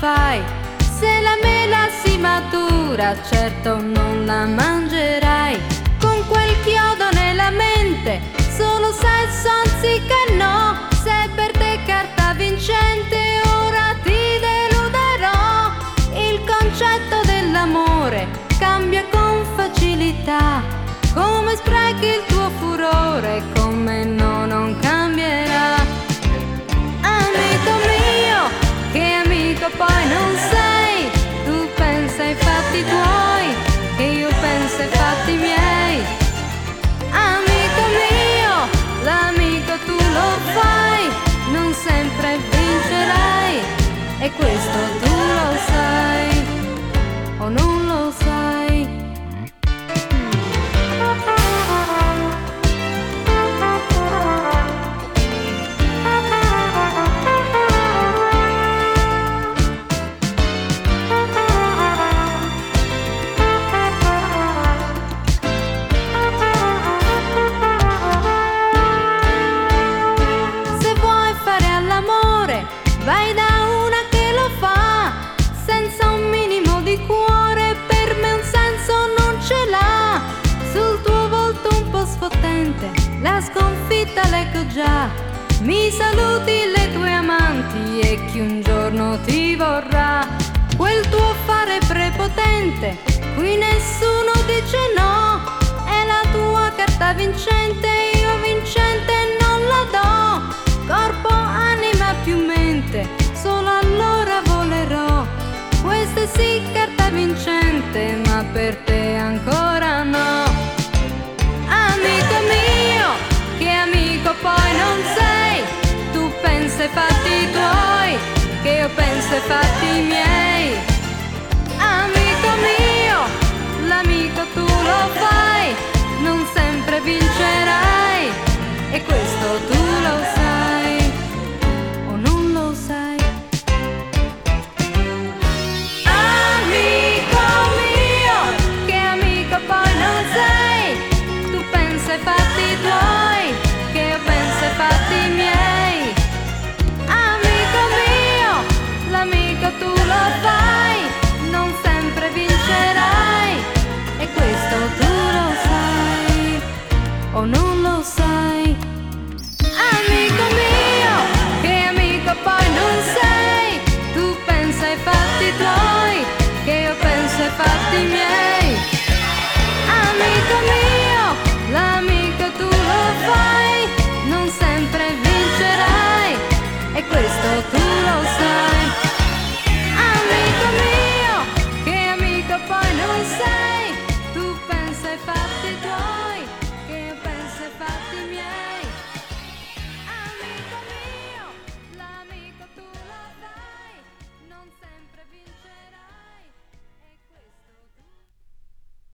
fai. Se la mela si matura, certo non la mangerai. Con quel chiodo nella mente, solo sesso anziché no. Se per te carta vincente, ora ti deluderò. Il concetto dell'amore cambia con facilità. Come sprechi il tuo furore, E questo sfottente, la sconfitta leggo già. Mi saluti le tue amanti e chi un giorno ti vorrà. Quel tuo fare prepotente, qui nessuno dice no. È la tua carta vincente, io vincente non la do. Corpo, anima più mente, solo allora volerò. Questa sì carta vincente, ma per te Tu pensi ai fatti tuoi, che io penso ai fatti miei. O non